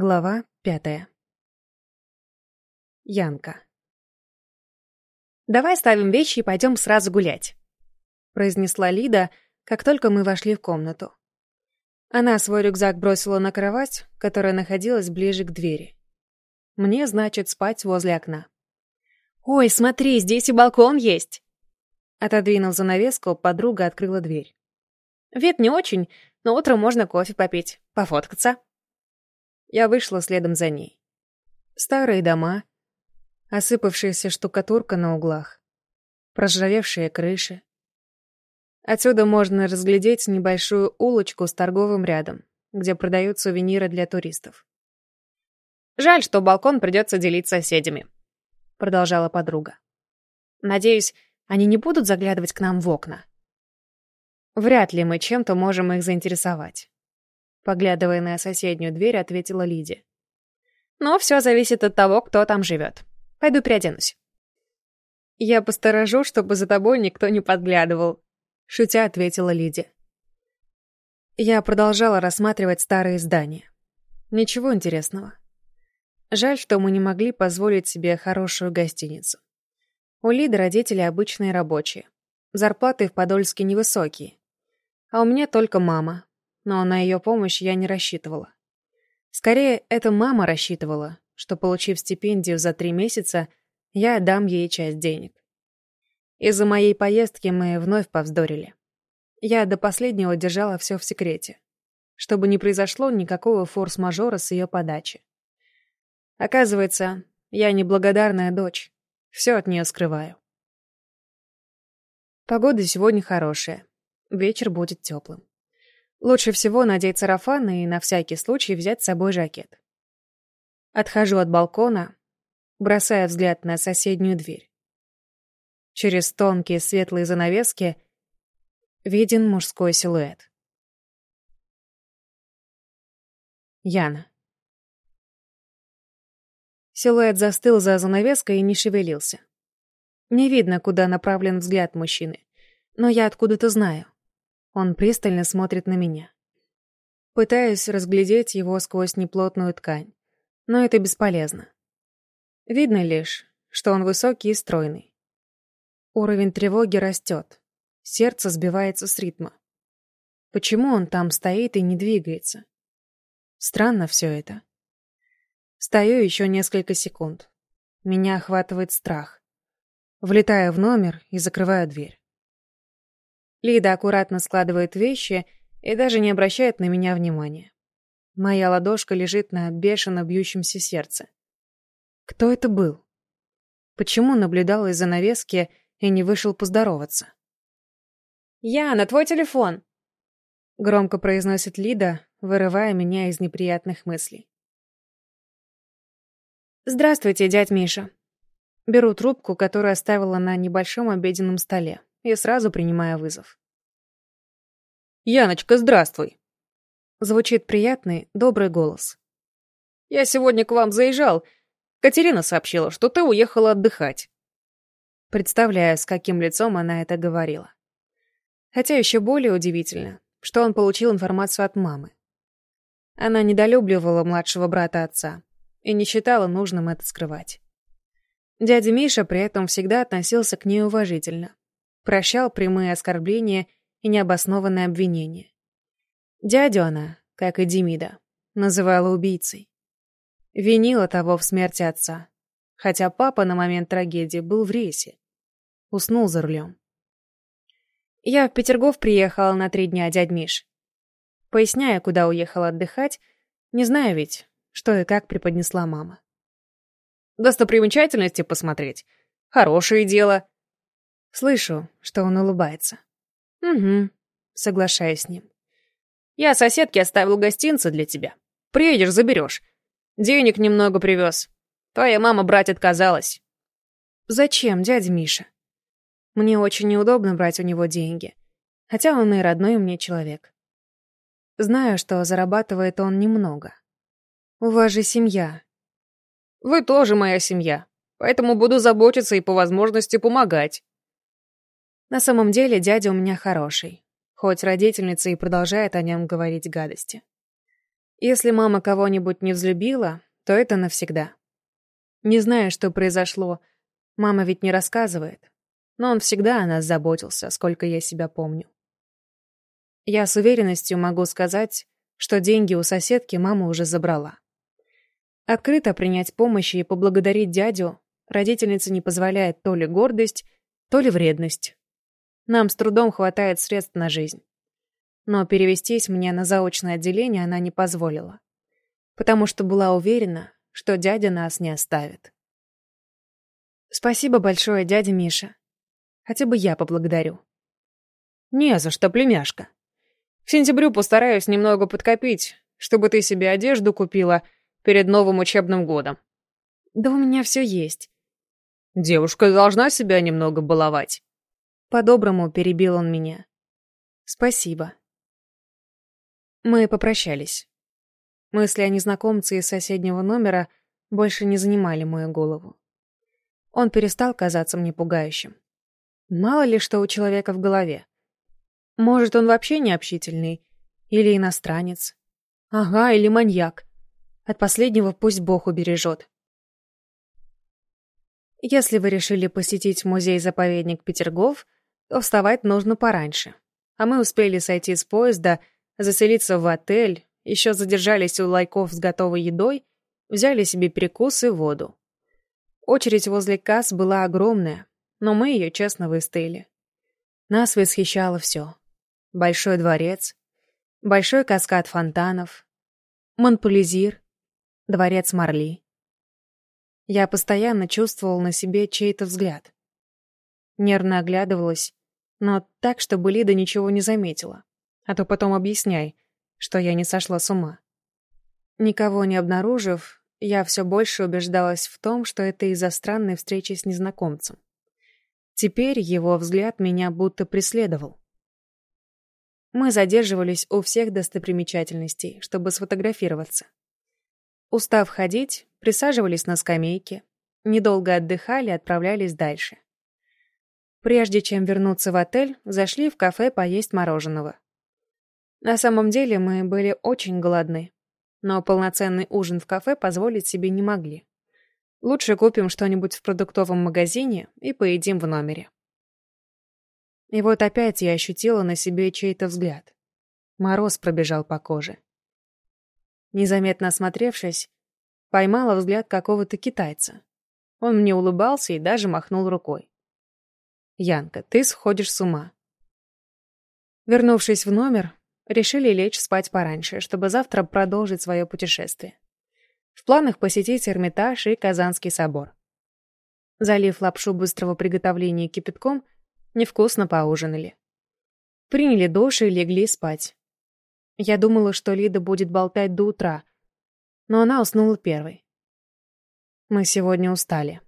Глава пятая. Янка. «Давай ставим вещи и пойдем сразу гулять», — произнесла Лида, как только мы вошли в комнату. Она свой рюкзак бросила на кровать, которая находилась ближе к двери. Мне, значит, спать возле окна. «Ой, смотри, здесь и балкон есть!» Отодвинув занавеску, подруга открыла дверь. «Вид не очень, но утром можно кофе попить, пофоткаться». Я вышла следом за ней. Старые дома, осыпавшаяся штукатурка на углах, проржавевшие крыши. Отсюда можно разглядеть небольшую улочку с торговым рядом, где продают сувениры для туристов. «Жаль, что балкон придется делить с соседями», — продолжала подруга. «Надеюсь, они не будут заглядывать к нам в окна?» «Вряд ли мы чем-то можем их заинтересовать. Поглядывая на соседнюю дверь, ответила Лиди. «Но все зависит от того, кто там живет. Пойду переоденусь». «Я посторожу, чтобы за тобой никто не подглядывал», — шутя ответила Лиди. Я продолжала рассматривать старые здания. Ничего интересного. Жаль, что мы не могли позволить себе хорошую гостиницу. У Лиды родители обычные рабочие. Зарплаты в Подольске невысокие. А у меня только мама, но на ее помощь я не рассчитывала. Скорее, это мама рассчитывала, что, получив стипендию за три месяца, я дам ей часть денег. Из-за моей поездки мы вновь повздорили. Я до последнего держала все в секрете, чтобы не произошло никакого форс-мажора с ее подачи. Оказывается, я неблагодарная дочь, все от нее скрываю. Погода сегодня хорошая, вечер будет теплым. Лучше всего надеть сарафан и на всякий случай взять с собой жакет. Отхожу от балкона, бросая взгляд на соседнюю дверь. Через тонкие светлые занавески виден мужской силуэт. Яна. Силуэт застыл за занавеской и не шевелился. Не видно, куда направлен взгляд мужчины, но я откуда-то знаю. Он пристально смотрит на меня. Пытаюсь разглядеть его сквозь неплотную ткань, но это бесполезно. Видно лишь, что он высокий и стройный. Уровень тревоги растет, сердце сбивается с ритма. Почему он там стоит и не двигается? Странно все это. Стою еще несколько секунд. Меня охватывает страх. Влетаю в номер и закрываю дверь. Лида аккуратно складывает вещи и даже не обращает на меня внимания. Моя ладошка лежит на бешено бьющемся сердце. Кто это был? Почему наблюдал из-за навески и не вышел поздороваться? «Яна, твой телефон!» Громко произносит Лида, вырывая меня из неприятных мыслей. «Здравствуйте, дядь Миша». Беру трубку, которую оставила на небольшом обеденном столе и сразу принимая вызов. «Яночка, здравствуй!» Звучит приятный, добрый голос. «Я сегодня к вам заезжал. Катерина сообщила, что ты уехала отдыхать». Представляю, с каким лицом она это говорила. Хотя еще более удивительно, что он получил информацию от мамы. Она недолюбливала младшего брата отца и не считала нужным это скрывать. Дядя Миша при этом всегда относился к ней уважительно, прощал прямые оскорбления и необоснованные обвинения. Дядю она, как и Демида, называла убийцей. Винила того в смерти отца, хотя папа на момент трагедии был в рейсе. Уснул за рулем. Я в Петергоф приехала на три дня, дядь Миш. Поясняя, куда уехала отдыхать, не знаю ведь, что и как преподнесла мама. Достопримечательности посмотреть. Хорошее дело. Слышу, что он улыбается. Угу, соглашаюсь с ним. Я соседке оставил гостинцы для тебя. Приедешь, заберешь. Денег немного привез. Твоя мама брать отказалась. Зачем, дядя Миша? Мне очень неудобно брать у него деньги. Хотя он и родной мне человек. Знаю, что зарабатывает он немного. У вас же семья. Вы тоже моя семья. Поэтому буду заботиться и по возможности помогать. На самом деле дядя у меня хороший, хоть родительница и продолжает о нем говорить гадости. Если мама кого-нибудь не взлюбила, то это навсегда. Не знаю, что произошло, мама ведь не рассказывает, но он всегда о нас заботился, сколько я себя помню. Я с уверенностью могу сказать, что деньги у соседки мама уже забрала. Открыто принять помощь и поблагодарить дядю родительница не позволяет то ли гордость, то ли вредность. Нам с трудом хватает средств на жизнь. Но перевестись мне на заочное отделение она не позволила, потому что была уверена, что дядя нас не оставит. Спасибо большое, дядя Миша. Хотя бы я поблагодарю. Не за что, племяшка. К сентябрю постараюсь немного подкопить, чтобы ты себе одежду купила перед новым учебным годом. Да у меня все есть. Девушка должна себя немного баловать. По-доброму перебил он меня. Спасибо. Мы попрощались. Мысли о незнакомце из соседнего номера больше не занимали мою голову. Он перестал казаться мне пугающим. Мало ли что у человека в голове. Может, он вообще не общительный? Или иностранец? Ага, или маньяк. От последнего пусть Бог убережет. Если вы решили посетить музей-заповедник Петергоф, то вставать нужно пораньше. А мы успели сойти с поезда, заселиться в отель, еще задержались у лайков с готовой едой, взяли себе перекус и воду. Очередь возле касс была огромная, но мы ее честно выстояли. Нас восхищало все. Большой дворец, большой каскад фонтанов, Монпулизир, дворец Марли. Я постоянно чувствовал на себе чей-то взгляд. Нервно оглядывалась, но так, чтобы Лида ничего не заметила. А то потом объясняй, что я не сошла с ума. Никого не обнаружив, я все больше убеждалась в том, что это из-за странной встречи с незнакомцем. Теперь его взгляд меня будто преследовал. Мы задерживались у всех достопримечательностей, чтобы сфотографироваться. Устав ходить, присаживались на скамейке, недолго отдыхали и отправлялись дальше. Прежде чем вернуться в отель, зашли в кафе поесть мороженого. На самом деле мы были очень голодны, но полноценный ужин в кафе позволить себе не могли. Лучше купим что-нибудь в продуктовом магазине и поедим в номере. И вот опять я ощутила на себе чей-то взгляд. Мороз пробежал по коже. Незаметно осмотревшись, поймала взгляд какого-то китайца. Он мне улыбался и даже махнул рукой. «Янка, ты сходишь с ума». Вернувшись в номер, решили лечь спать пораньше, чтобы завтра продолжить свое путешествие. В планах посетить Эрмитаж и Казанский собор. Залив лапшу быстрого приготовления кипятком, невкусно поужинали. Приняли душ и легли спать. Я думала, что Лида будет болтать до утра, но она уснула первой. Мы сегодня устали.